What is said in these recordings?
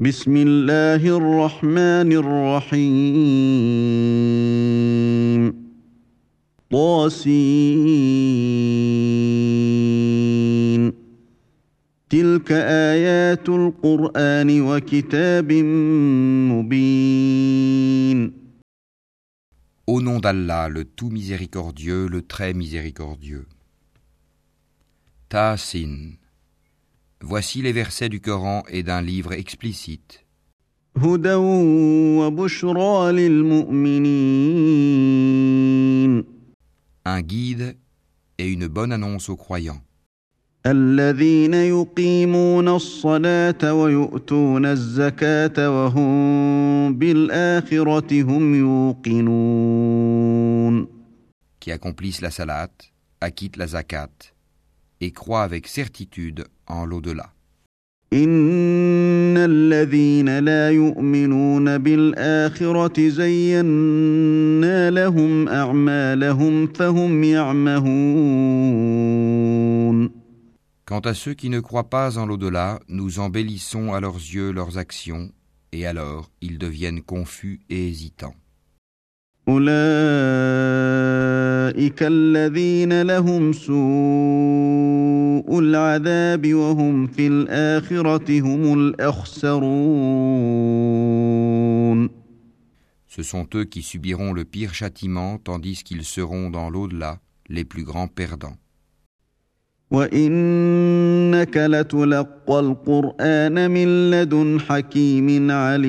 بسم الله الرحمن الرحيم طاسين تلك آيات القرآن وكتاب مبين Au nom d'Allah, le tout miséricordieux, le très miséricordieux. Ta'sin. Voici les versets du Coran et d'un livre explicite. Un guide et une bonne annonce aux croyants. Qui accomplissent la salat, acquittent la zakat et croient avec certitude en l'au-delà. إن الذين لا يؤمنون بالآخرة زينا لهم أعمالهم فهم يعمهون Quant à ceux qui ne croient pas en l'au-delà, nous embellissons à leurs yeux leurs actions, et alors ils deviennent confus et hésitants. أولئك الذين لهم سوء العذاب وهم في الآخرة هم الأخسرون Ce sont eux qui subiront le pire châtiment, tandis qu'ils seront dans l'au-delà les plus grands perdants. وإنك لتلقى القرآن من لدن حكيم عليم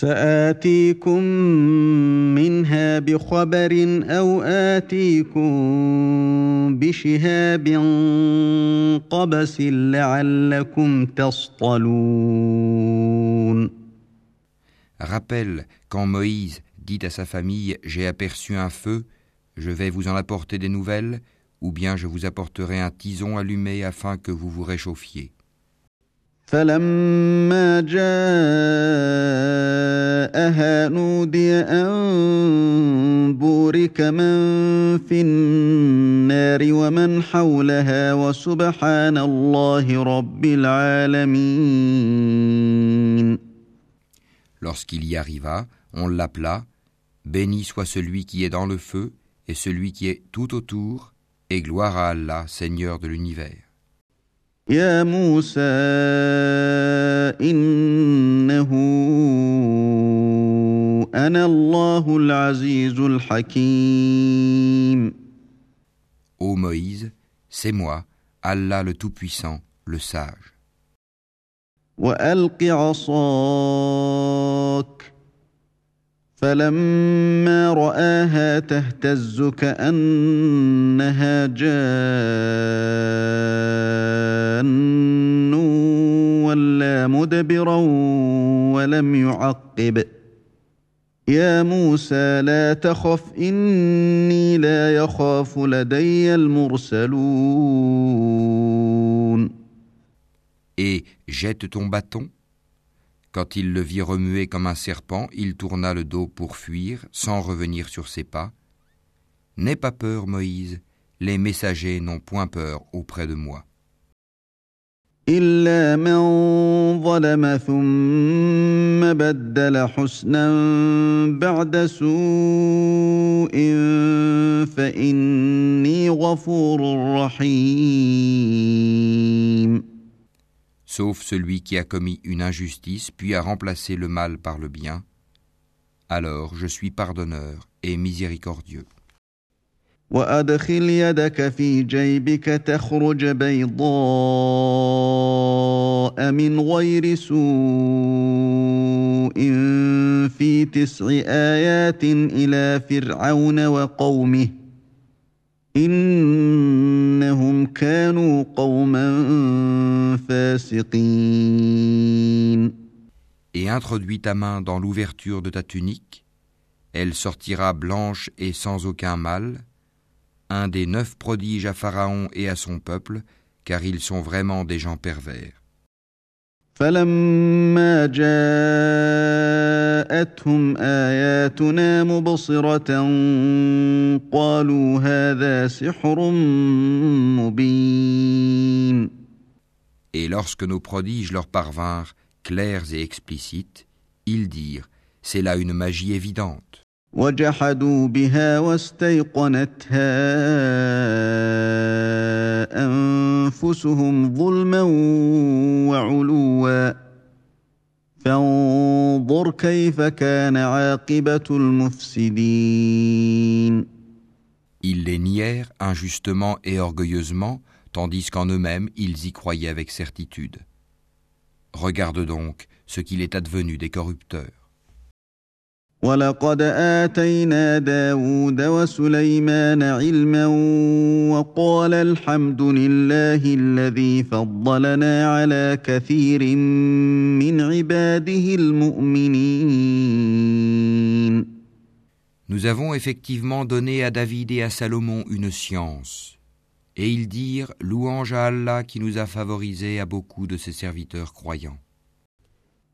سآتيكم منها بخبر أو آتيكم بشهاب قبس لعلكم تصطلون Rappelle quand Moïse dit à sa famille J'ai aperçu un feu, je vais vous en apporter des nouvelles, ou bien je vous apporterai un tison allumé afin que vous vous réchauffiez. فلما جاءها نودي أن بورك من في النار ومن حولها وسبحان الله رب العالمين Lorsqu'il y arriva, on l'appela Béni soit celui qui est dans le feu et celui qui est tout autour, et gloire à Allah, Seigneur de l'univers. يا موسى إنه أنا الله العزيز الحكيم Ô Moïse, c'est moi, Allah le Tout-Puissant, le Sage. وألق عصاك فلما رآها تهتز كأنها جان ولا مدبرا ولم يعقب يا موسى لا تخف إني لا يخاف لدي المرسلون Et jette ton bâton. Quand il le vit remuer comme un serpent, il tourna le dos pour fuir, sans revenir sur ses pas. N'aie pas peur, Moïse, les messagers n'ont point peur auprès de moi. إلا من ظلم ثم بدل حسنا بعد سوء فإني غفور رحيم Sauf celui qui a commis une injustice puis a remplacé le mal par le bien, alors je suis pardonneur et miséricordieux. وأدخل يدك في جيبك تخرج بيضاء من غير سوء في تسع آيات إلى فرعون وقومه إنهم كانوا قوما فاسقين Et introduis ta main dans l'ouverture de ta tunique, elle sortira blanche et sans aucun mal, un des neuf prodiges à Pharaon et à son peuple, car ils sont vraiment des gens pervers. فلما جاءتهم اياتنا مبصره قالوا هذا سحر مبين Et lorsque nos prodiges leur parvinrent, clairs et explicites, ils dirent C'est là une magie évidente. وجحدوا بها واستيقنتها انفسهم ظلما وعلوا فانظر كيف كان عاقبه المفسدين Ils les nièrent injustement et orgueilleusement, tandis qu'en eux-mêmes ils y croyaient avec certitude. Regarde donc ce qu'il est advenu des corrupteurs. ولقد آتينا داود وسليمان علما وقال الحمد لله الذي فضلنا على كثير من عباده المؤمنين Nous avons effectivement donné à David et à Salomon une science. Et ils dirent Louange à Allah qui nous a favorisés à beaucoup de ses serviteurs croyants.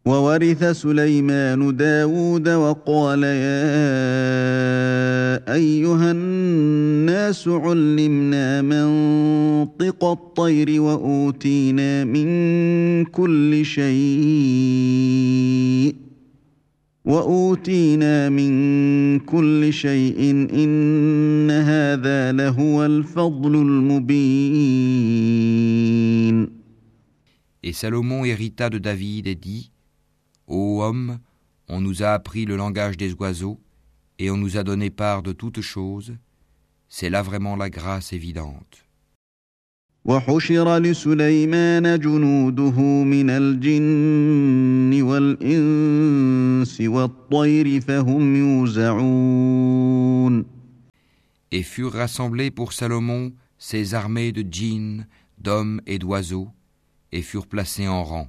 وورث سليمان داود وقال يا أيها الناس علمنا منطق الطير وأوتينا من كل شيء وأوتينا من كل شيء إن هذا لهو الفضل المبين. Et Salomon hérita de David et dit Ô homme, on nous a appris le langage des oiseaux, et on nous a donné part de toutes choses, c'est là vraiment la grâce évidente. وحشر لسليمان جنوده من الجن والإنس والطير فهم يوزعون Et furent rassemblés pour Salomon ses armées de djinns, d'hommes et d'oiseaux, et furent placés en rang.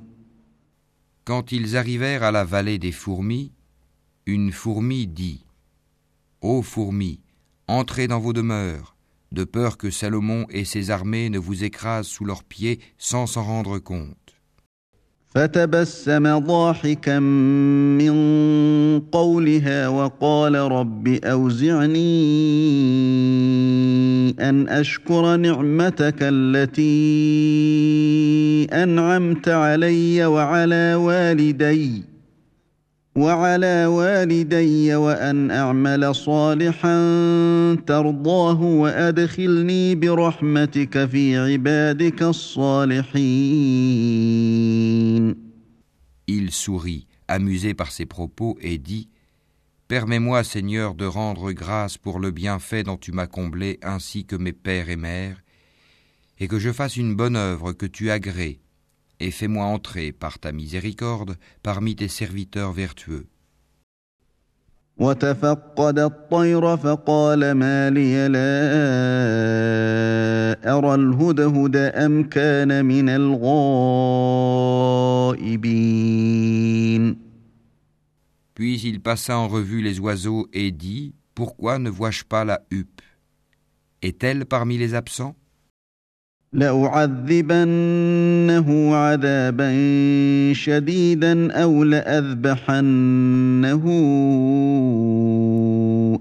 Quand ils arrivèrent à la vallée des fourmis, une fourmi dit Ô fourmis, entrez dans vos demeures, de peur que Salomon et ses armées ne vous écrasent sous leurs pieds sans s'en rendre compte. فتبسم ضاحكا من قولها وقال رب أوزعني أن أشكر نعمتك التي أنعمت علي وعلى والدي وعلى والدي وأن أعمل صالحا ترضاه وأدخلني برحمتك في عبادك الصالحين. Il sourit, amusé par ses propos, et dit Permets-moi, Seigneur, de rendre grâce pour le bienfait dont tu m'as comblé ainsi que mes pères et mères, et que je fasse une bonne œuvre que tu agrées, et fais-moi entrer par ta miséricorde parmi tes serviteurs vertueux. وتفقد الطير فقال ما لي لا أرى الهدهد أم كان من الغائبين Puis il passa en revue les oiseaux et dit Pourquoi ne vois-je pas la huppe Est-elle parmi les absents لأعذبنه عذابا شديدا أو لأذبحنه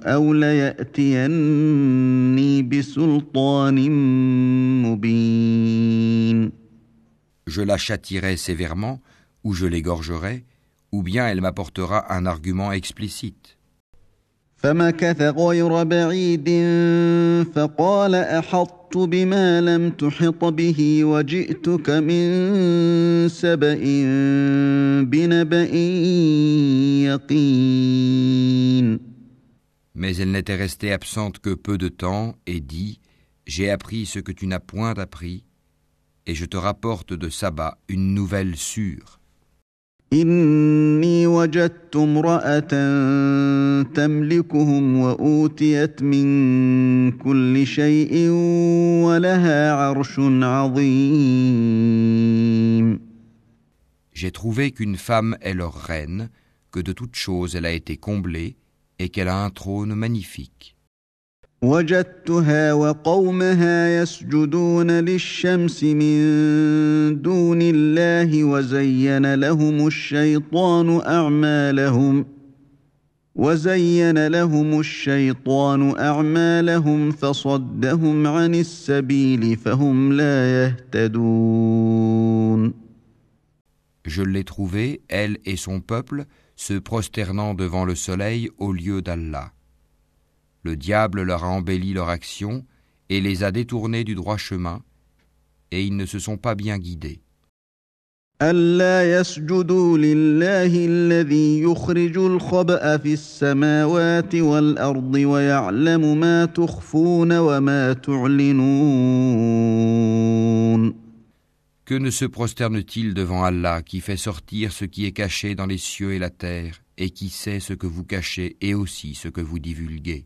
أو ليأتيني بسلطان مبين Je la châtierai sévèrement, ou je l'égorgerai, ou bien elle m'apportera un argument explicite. فمكث غير بعيد فقال احطت بما لم تحط به وجئتك من سبا بنبا يقين Mais elle n'était restée absente que peu de temps et dit J'ai appris ce que tu n'as point appris, et je te rapporte de Saba une nouvelle sûre. إني وجدت امرأة تملكهم وأوتيت من كل شيء ولها عرش عظيم J'ai trouvé qu'une femme est leur reine, que de toutes choses elle a été comblée, et qu'elle a un trône magnifique. وجدتها وقومها يسجدون للشمس من دون الله وزين لهم الشيطان أعمالهم وزين لهم الشيطان أعمالهم فصدهم عن السبيل فهم لا يهتدون Je l'ai trouvée, elle et son peuple, se prosternant devant le soleil au lieu d'Allah. Le diable leur a embelli leur action et les a détournés du droit chemin, et ils ne se sont pas bien guidés. ألا يسجدوا لله الذي يخرج الخبأ في السماوات والأرض ويعلم ما تخفون وما تعلنون Que ne se prosterne-t-il devant Allah qui fait sortir ce qui est caché dans les cieux et la terre, et qui sait ce que vous cachez et aussi ce que vous divulguez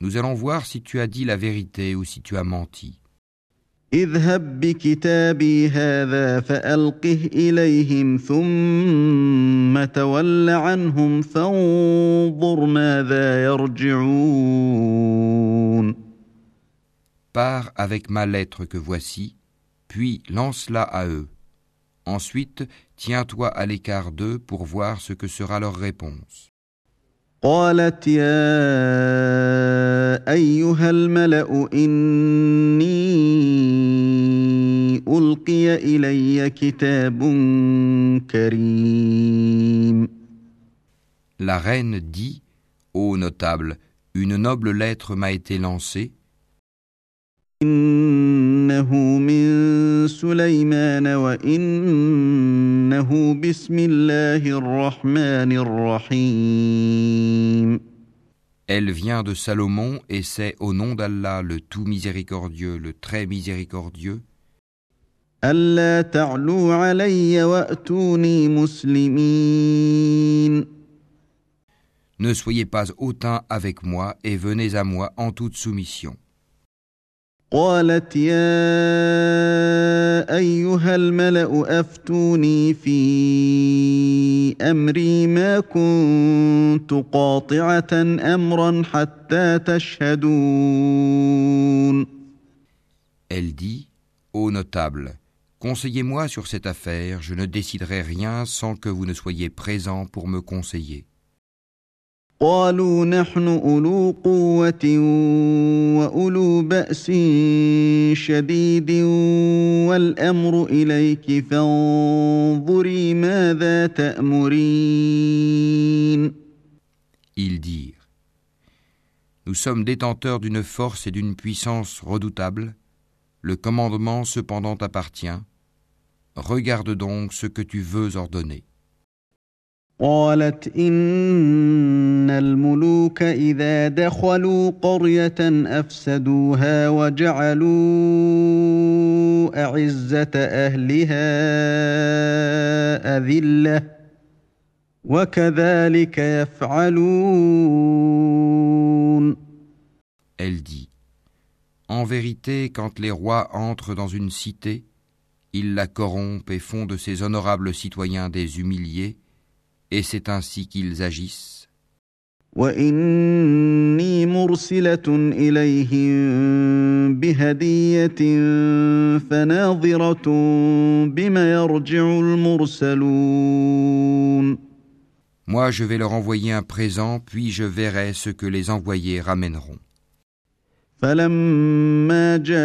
Nous allons voir si tu as dit la vérité ou si tu as menti. اذهب بكتابي هذا فألقه إليهم ثم تول عنهم فانظر ماذا يرجعون Pars avec ma lettre que voici, puis lance-la à eux. Ensuite, tiens-toi à l'écart d'eux pour voir ce que sera leur réponse. قالت يا أيها الملأ إني ألقي إلي كتاب كريم La reine dit Ô notable, une noble lettre m'a été lancée, إنه من سليمان وإنه بسم الله الرحمن الرحيم elle vient de Salomon et c'est au nom d'Allah le tout miséricordieux, le très miséricordieux, ألا تعلوا علي وأتوني مسلمين Ne soyez pas hautain avec moi et venez à moi en toute soumission. قالت يا أيها الملأ أفتوني في أمري ما كنت قاطعة أمرا حتى تشهدون Elle dit Ô notable, conseillez-moi sur cette affaire, je ne déciderai rien sans que vous ne soyez présents pour me conseiller. قالوا نحن أولو قوة وأولو بأس شديد والأمر إليك فانظري ماذا تأمرين Ils dirent Nous sommes détenteurs d'une force et d'une puissance redoutables. Le commandement cependant appartient. Regarde donc ce que tu veux ordonner. قالت إن الملوك إذا دخلوا قرية أفسدوها وجعلوا أعزة أهلها أذلة وكذلك يفعلون Elle dit En vérité, quand les rois entrent dans une cité, ils la corrompent et font de ses honorables citoyens des humiliés, et c'est ainsi qu'ils agissent. وإني مرسلة إليهم بهدية فناظرة بما يرجع المرسلون Moi, je vais leur envoyer un présent, puis je verrai ce que les envoyés ramèneront. فلما جاء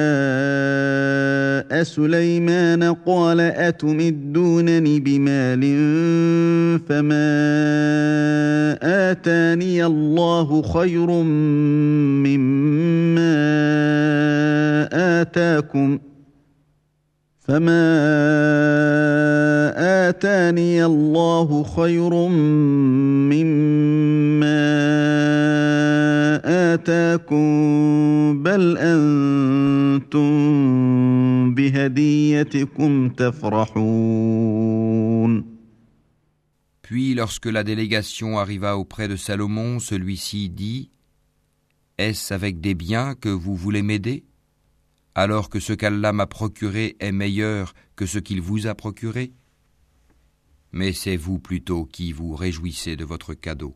سليمان قال أتمدونني بمال فما آتاني الله خير مما آتاكم فما آتاني الله خير مما آتاكم بل أنتم بهديتكم تفرحون Puis lorsque la délégation arriva auprès de Salomon, celui-ci dit Est-ce avec des biens que vous voulez m'aider alors que ce qu'Allah m'a procuré est meilleur que ce qu'il vous a procuré Mais c'est vous plutôt qui vous réjouissez de votre cadeau.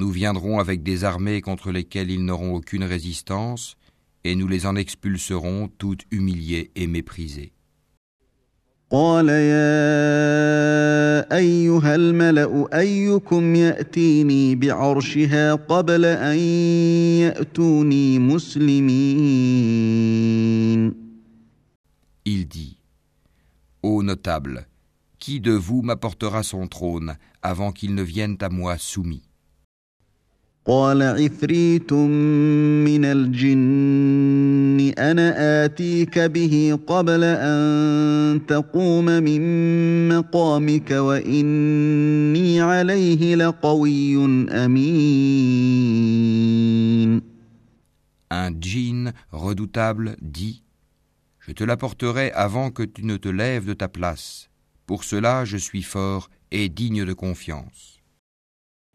Nous viendrons avec des armées contre lesquelles ils n'auront aucune résistance, et nous les en expulserons toutes humiliées et méprisées. Il dit Ô notable, qui de vous m'apportera son trône avant qu'il ne vienne à moi soumis? قال عفريت من الجن انا اتيك به قبل ان تقوم من مقامك واني عليه لقوي امين Un djinn redoutable dit Je te l'apporterai avant que tu ne te lèves de ta place. Pour cela, je suis fort et digne de confiance.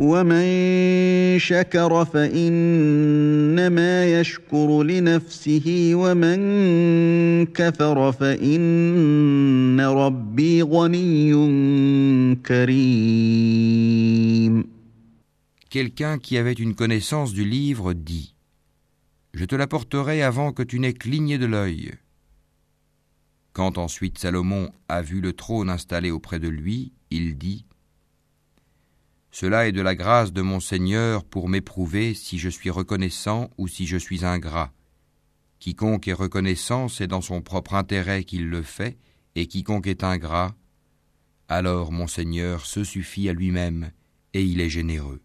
ومن شكر فانما يشكر لنفسه ومن كفر فان ربي غني كريم Quelqu'un qui avait une connaissance du livre dit Je te l'apporterai avant que tu n'aies cligné de l'œil. Quand ensuite Salomon a vu le trône installé auprès de lui, il dit cela est de la grâce de mon Seigneur pour m'éprouver si je suis reconnaissant ou si je suis ingrat. Quiconque est reconnaissant, c'est dans son propre intérêt qu'il le fait, et quiconque est ingrat, alors mon Seigneur se suffit à lui-même, et il est généreux.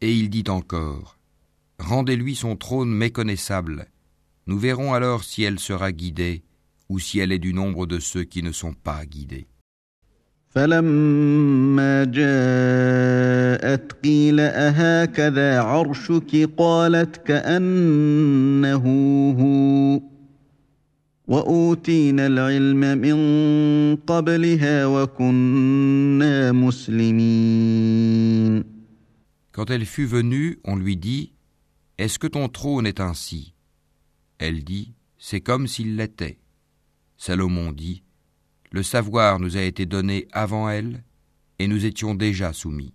Et il dit encore, Rendez-lui son trône méconnaissable. Nous verrons alors si elle sera guidée ou si elle est du nombre de ceux qui ne sont pas guidés. Quand elle fut venue, on lui dit Est-ce que ton trône est ainsi? Elle dit C'est comme s'il l'était. Salomon dit Le savoir nous a été donné avant elle, et nous étions déjà soumis.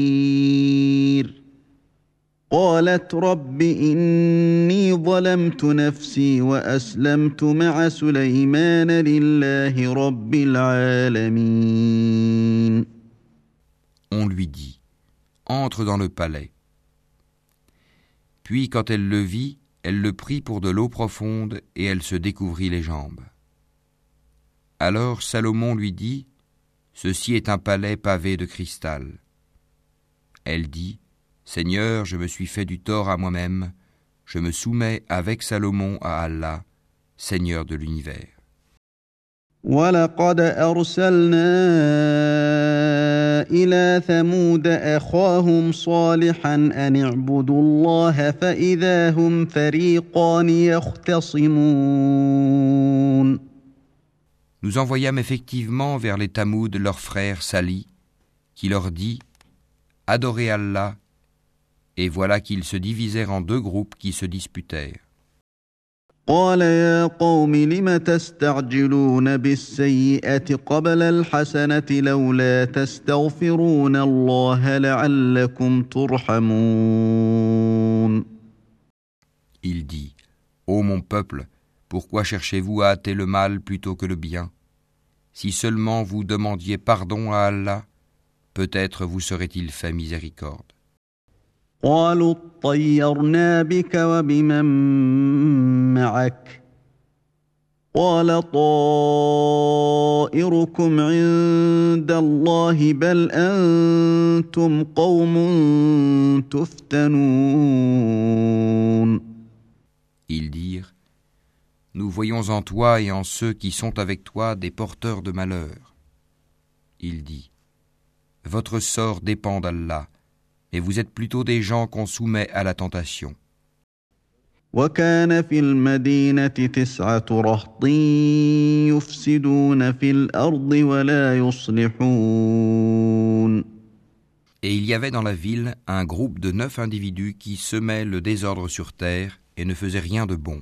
قالت رب إني ظلمت نفسي وأسلمت مع سليمان لله رب العالمين On lui dit Entre dans le palais. Puis, quand elle le vit, elle le prit pour de l'eau profonde et elle se découvrit les jambes. Alors Salomon lui dit Ceci est un palais pavé de cristal. Elle dit Seigneur, je me suis fait du tort à moi-même, je me soumets avec Salomon à Allah, Seigneur de l'univers. Nous envoyâmes effectivement vers les Tamouds leur frère Sali, qui leur dit Adorez Allah et voilà qu'ils se divisèrent en deux groupes qui se disputèrent. Il dit Ô mon peuple, pourquoi cherchez-vous à hâter le mal plutôt que le bien? Si seulement vous demandiez pardon à Allah, peut-être vous serait-il fait miséricorde. قالوا اطيرنا بك وبمن معك قال طائركم عند الله بل انتم قوم تفتنون Ils dirent Nous voyons en toi et en ceux qui sont avec toi des porteurs de malheur. Il dit Votre sort dépend d'Allah et vous êtes plutôt des gens qu'on soumet à la tentation. Et il y avait dans la ville un groupe de neuf individus qui semaient le désordre sur terre et ne faisaient rien de bon.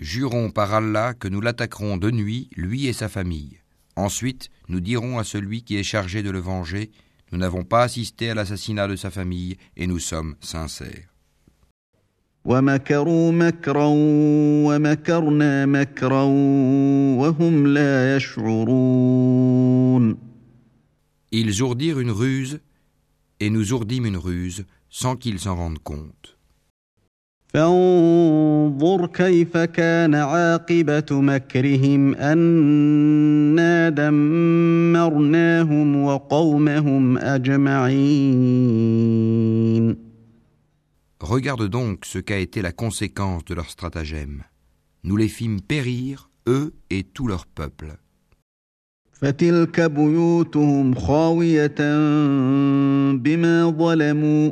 Jurons par Allah que nous l'attaquerons de nuit, lui et sa famille. Ensuite, nous dirons à celui qui est chargé de le venger, nous n'avons pas assisté à l'assassinat de sa famille et nous sommes sincères. Ils ourdirent une ruse et nous ourdîmes une ruse sans qu'ils s'en rendent compte. فانظر كيف كان عاقبة مكرهم أنا دمرناهم وقومهم أجمعين Regarde donc ce qu'a été la conséquence de leur stratagème. Nous les fîmes périr, eux et tout leur peuple. فتلك بيوتهم خاوية بما ظلموا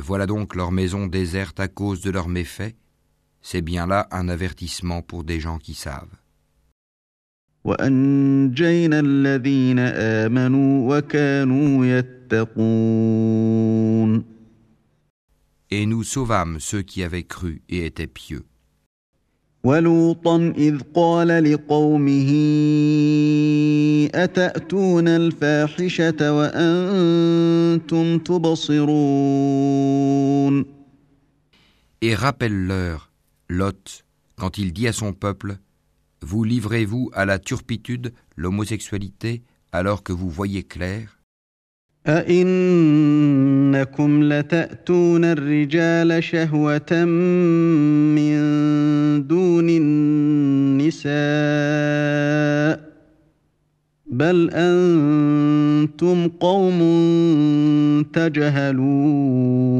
voilà donc leur maison déserte à cause de leurs méfaits. C'est bien là un avertissement pour des gens qui savent. Et nous sauvâmes ceux qui avaient cru et étaient pieux. ولوطا إذ قال لقومه أتأتون الفاحشة وأنتم تبصرون Et rappelle-leur, Lot, quand il dit à son peuple, Vous livrez-vous à la turpitude, l'homosexualité, alors que vous voyez clair أئنكم لتأتون الرجال شهوة من دون النساء بل أنتم قوم تجهلون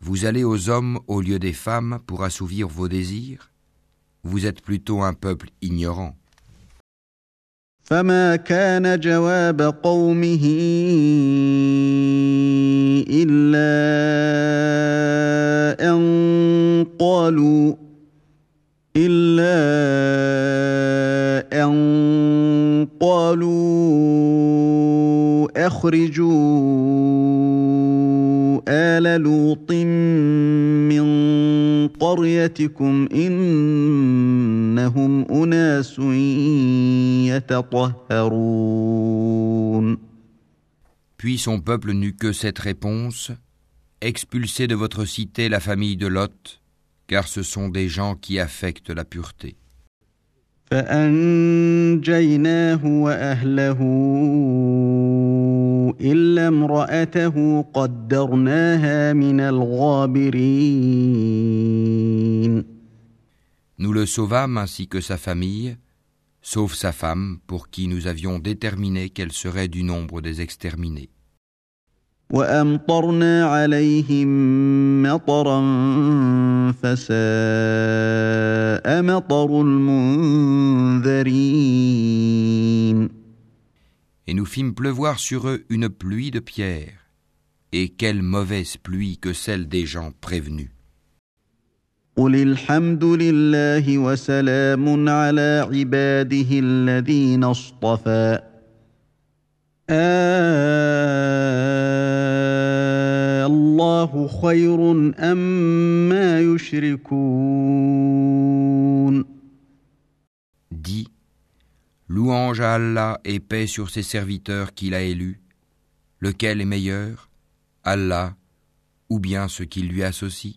Vous allez aux hommes au lieu des femmes pour assouvir vos désirs Vous êtes plutôt un peuple ignorant. فما كان جواب قومه الا ان قالوا الا ان قالوا اخرجوا ال لوط من قريتكم إنهم أناس Puis son peuple n'eut que cette réponse Expulsez de votre cité la famille de Lot, car ce sont des gens qui affectent la pureté. Nous le sauvâmes ainsi que sa famille, sauf sa femme, pour qui nous avions déterminé qu'elle serait du nombre des exterminés. Et nous fîmes pleuvoir sur eux une pluie de pierres, et quelle mauvaise pluie que celle des gens prévenus. قل الحمد لله وسلام على عباده الذين اصطفى Allahu khayrun louange à Allah et paix sur ses serviteurs qu'il a élus, lequel est meilleur, Allah ou bien ce qu'il lui associe?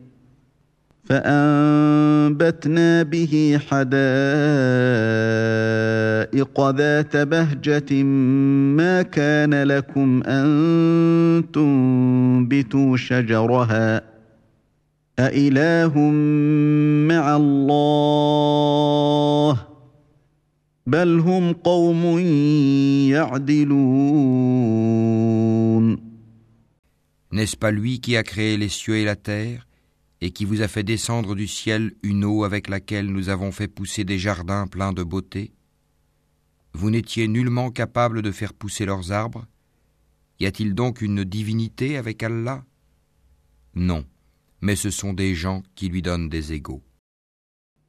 فأنبتنا به حدائق ذات بهجة ما كان لكم أن تنبتوا شجرها أإله مع الله بل هم قوم يعدلون. N'est-ce pas lui qui a créé les cieux et la terre? Et qui vous a fait descendre du ciel une eau avec laquelle nous avons fait pousser des jardins pleins de beauté. Vous n'étiez nullement capable de faire pousser leurs arbres. Y a-t-il donc une divinité avec Allah? Non, mais ce sont des gens qui lui donnent des égaux.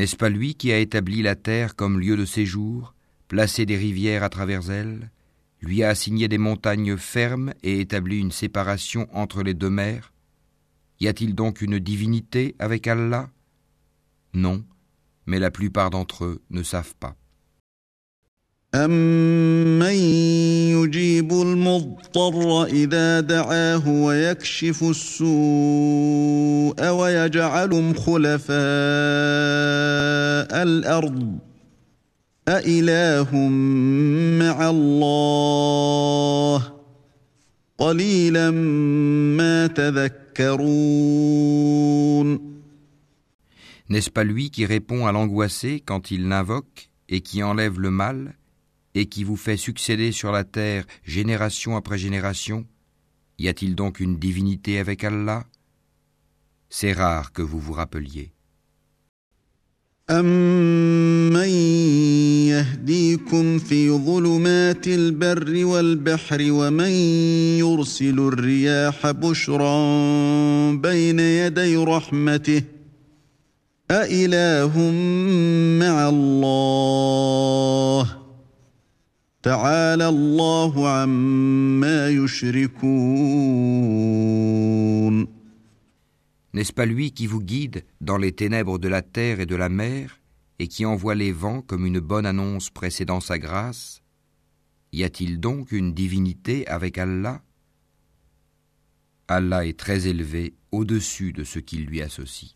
N'est-ce pas lui qui a établi la terre comme lieu de séjour, placé des rivières à travers elle lui a assigné des montagnes fermes et établi une séparation entre les deux mers? Y a-t-il donc une divinité avec Allah? Non, mais la plupart d'entre eux ne savent pas. N'est-ce pas lui qui répond à l'angoissé quand il l'invoque et qui enlève le mal et qui vous fait succéder sur la terre génération après génération Y a-t-il donc une divinité avec Allah C'est rare que vous vous rappeliez. يهديكم في ظلمات البر والبحر ومن يرسل الرياح بشرا بين يدي رحمته أإله مع الله تعالى الله عما يشركون N'est-ce pas lui qui vous guide dans les ténèbres de la terre et de la mer et qui envoie les vents comme une bonne annonce précédant sa grâce Y a-t-il donc une divinité avec Allah Allah est très élevé au-dessus de ce qu'il lui associe.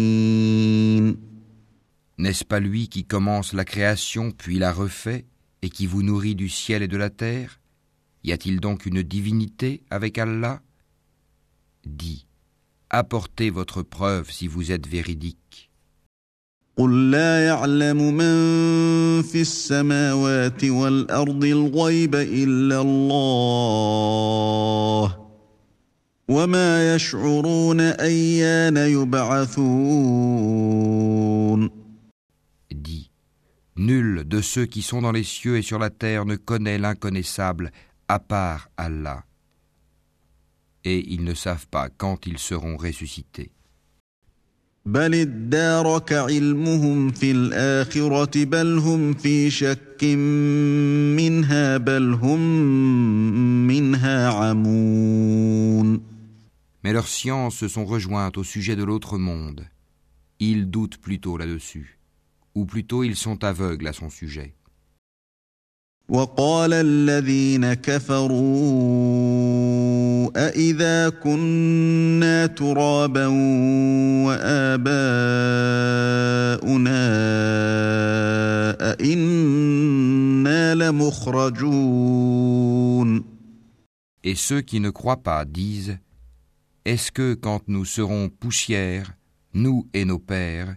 N'est-ce pas lui qui commence la création puis la refait et qui vous nourrit du ciel et de la terre? Y a-t-il donc une divinité avec Allah? Dis, apportez votre preuve si vous êtes véridique. Nul de ceux qui sont dans les cieux et sur la terre ne connaît l'inconnaissable à part Allah. Et ils ne savent pas quand ils seront ressuscités. Mais leurs sciences se sont rejointes au sujet de l'autre monde. Ils doutent plutôt là-dessus ou plutôt ils sont aveugles à son sujet. وقال الذين كفروا أإذا كنا ترابا وآباؤنا أإنا لمخرجون Et ceux qui ne croient pas disent Est-ce que quand nous serons poussière, nous et nos pères,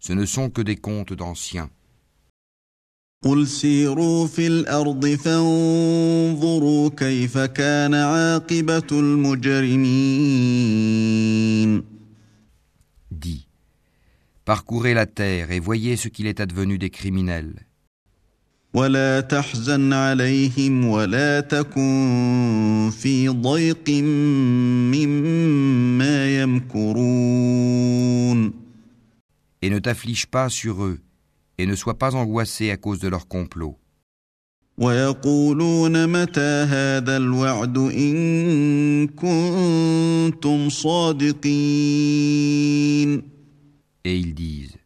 Ce ne sont que des contes d'anciens. Dis, parcourez la terre et voyez ce qu'il est advenu des criminels. Et ne t'afflige pas sur eux, et ne sois pas angoissé à cause de leur complot. Et ils disent,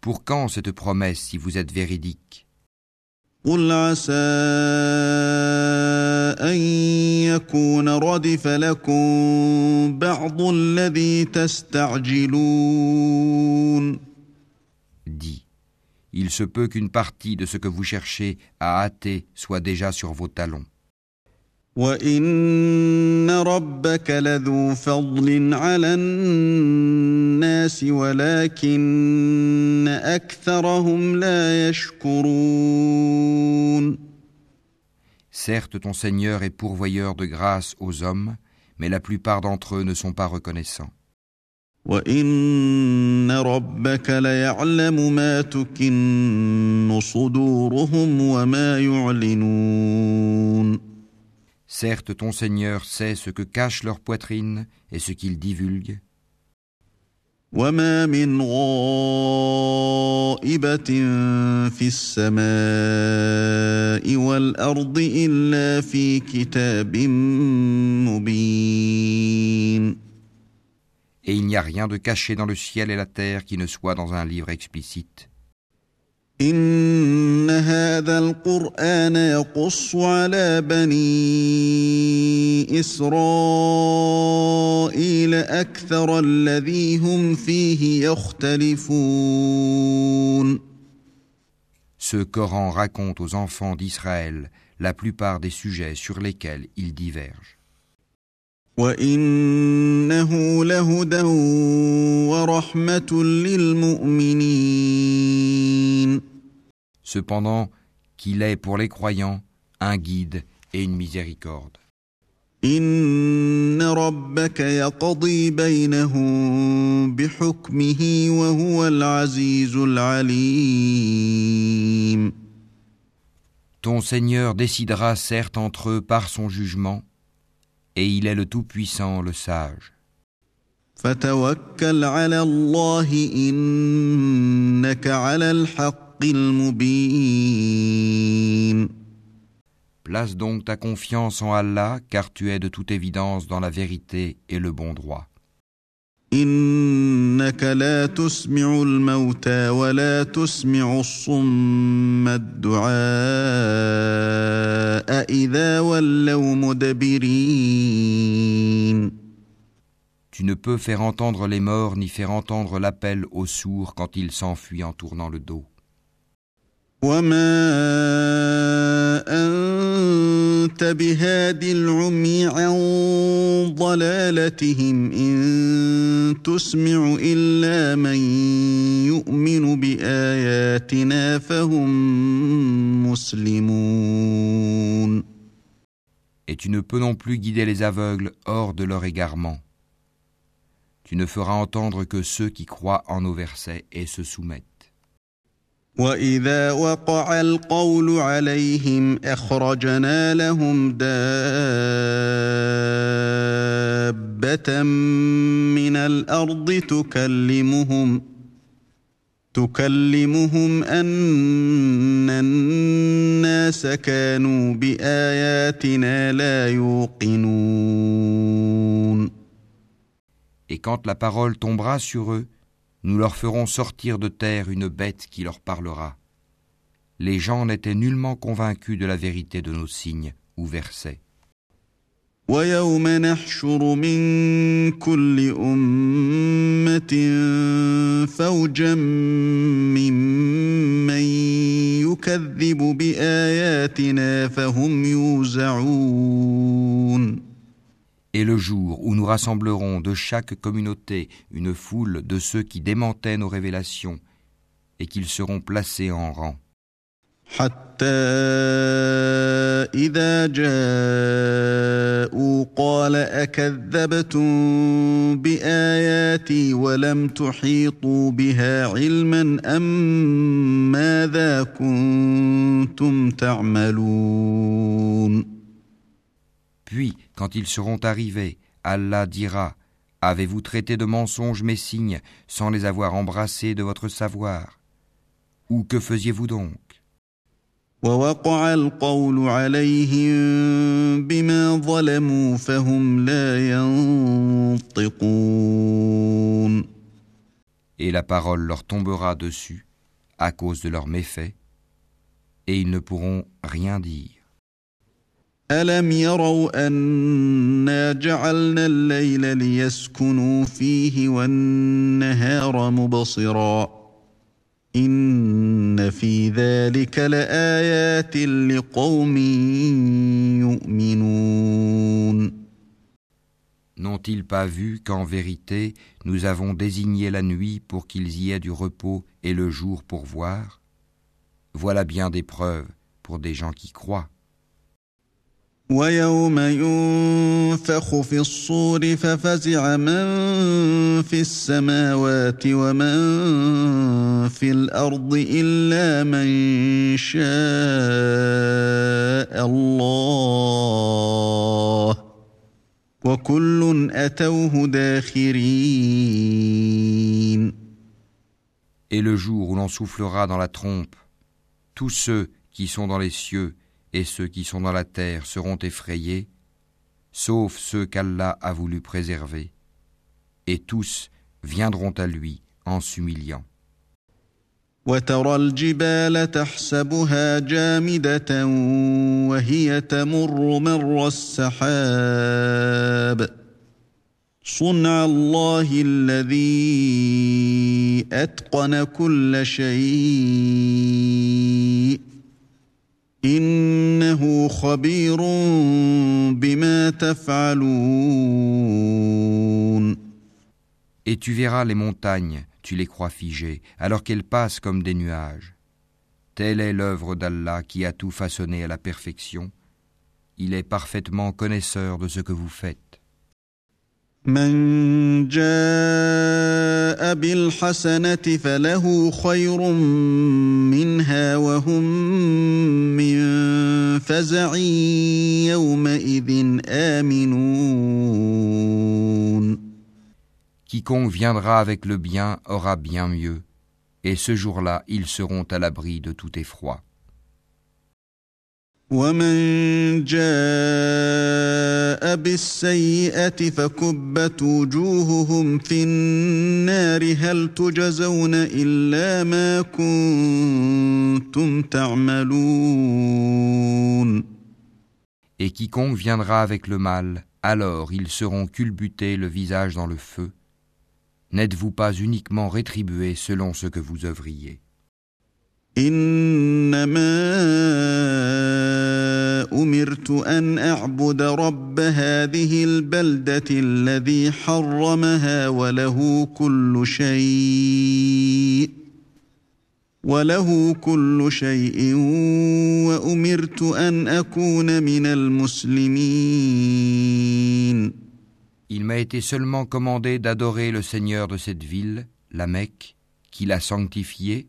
pour quand cette promesse si vous êtes véridique? قل عسى أن يكون ردف لكم بعض الذي تستعجلون Dis, il se peut qu'une partie de ce que vous cherchez à hâter soit déjà sur vos talons. وإن ربك لذو فضل على الناس ولكن أكثرهم لا يشكرون Certes, ton Seigneur est pourvoyeur de grâce aux hommes, mais la plupart d'entre eux ne sont pas reconnaissants. وإن ربك ليعلم ما تكن صدورهم وما يعلنون Certes, ton Seigneur sait ce que cache leur poitrine et ce qu'ils divulguent. وما من غائبة في السماء السماء والأرض إلا في كتاب مبين Et il n'y a rien de caché dans le ciel et la terre qui ne soit dans un livre explicite. إن هذا القرآن يقص على بني إسرائيل أكثر الذي هم فيه يختلفون Ce Coran raconte aux enfants d'Israël la plupart des sujets sur lesquels ils divergent. وإنه لهدى ورحمة للمؤمنين Cependant qu'il est pour les croyants un guide et une miséricorde. إن ربك يقضي بينهم بحكمه وهو العزيز العليم Ton Seigneur décidera certes entre eux par son jugement, et il est le Tout-Puissant, le Sage. فتوكل على الله إنك على الحق المبين Place donc ta confiance en Allah, car tu es de toute évidence dans la vérité et le bon droit. Tu ne peux faire entendre les morts ni faire entendre l'appel aux sourds quand ils s'enfuient en tournant le dos. وما أنت بهاد العمي عن ضلالتهم إن تسمع إلا من يؤمن بآياتنا فهم مسلمون Et tu ne peux non plus guider les aveugles hors de leur égarement. Tu ne feras entendre que ceux qui croient en nos versets et se soumettent. وإذا وقع القول عليهم أخرجنا لهم دابة من الأرض تكلمهم تكلمهم أن الناس كانوا بآياتنا لا يوقنون Et quand la parole tombera sur eux, nous leur ferons sortir de terre une bête qui leur parlera. Les gens n'étaient nullement convaincus de la vérité de nos signes ou versets. ويوم نحشر من كل أمة فوجا ممن يكذب بآياتنا فهم يوزعون Et le jour où nous rassemblerons de chaque communauté une foule de ceux qui démentaient nos révélations, et qu'ils seront placés en rang. حتى إذا جاءوا قال أكذبتم بآياتي ولم تحيطوا بها علما أم ماذا كنتم تعملون Puis, quand ils seront arrivés, Allah dira Avez-vous traité de mensonges mes signes sans les avoir embrassés de votre savoir Ou que faisiez-vous donc ووقع القول عليهم بما ظلموا فهم لا ينطقون Et la parole leur tombera dessus à cause de leurs méfaits, et ils ne pourront rien dire. ألم يروا أنا جعلنا الليل ليسكنوا فيه والنهار مبصرا إن في ذلك لآيات لقوم يؤمنون N'ont-ils pas vu qu'en vérité nous avons désigné la nuit pour qu'ils y aient du repos et le jour pour voir Voilà bien des preuves pour des gens qui croient. ويوم ينفخ في الصور ففزع من في السماوات ومن في الأرض إلا من شاء الله. وكل أتوه داخرين. Et le jour où l'on soufflera dans la trompe, tous ceux qui sont dans les cieux et ceux qui sont dans la terre seront effrayés, sauf ceux qu'Allah a voulu préserver, et tous viendront à lui en s'humiliant. وترى الجبال تحسبها جامدة وهي تمر مر السحاب صنع الله الذي أتقن كل شيء إنه خبير بما تفعلون Et tu verras les montagnes, tu les crois figées, alors qu'elles passent comme des nuages. Telle est l'œuvre d'Allah qui a tout façonné à la perfection. Il est parfaitement connaisseur de ce que vous faites. Quiconque viendra avec le bien aura bien mieux, et ce jour-là ils seront à l'abri de tout effroi. Et quiconque viendra avec le mal, alors ils seront culbutés le visage dans le feu, N'êtes-vous pas uniquement rétribué selon ce que vous œuvriez? إنما أمرت أن أعبد رب هذه البلدة الذي حرمها وله كل شيء وله كل شيء وأمرت أن أكون من المسلمين. Il m'a été seulement commandé d'adorer le Seigneur de cette ville, la Mecque, qui l'a sanctifiée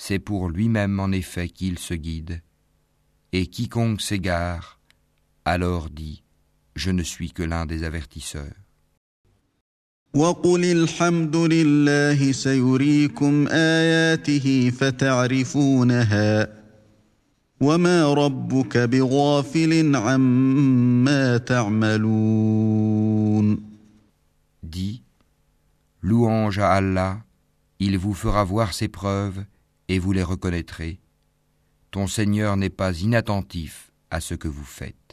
c'est pour lui-même en effet qu'il se guide. Et quiconque s'égare, alors dit, je ne suis que l'un des avertisseurs. Dit louange à Allah, il vous fera voir ses preuves et vous les reconnaîtrez. Ton Seigneur n'est pas inattentif à ce que vous faites.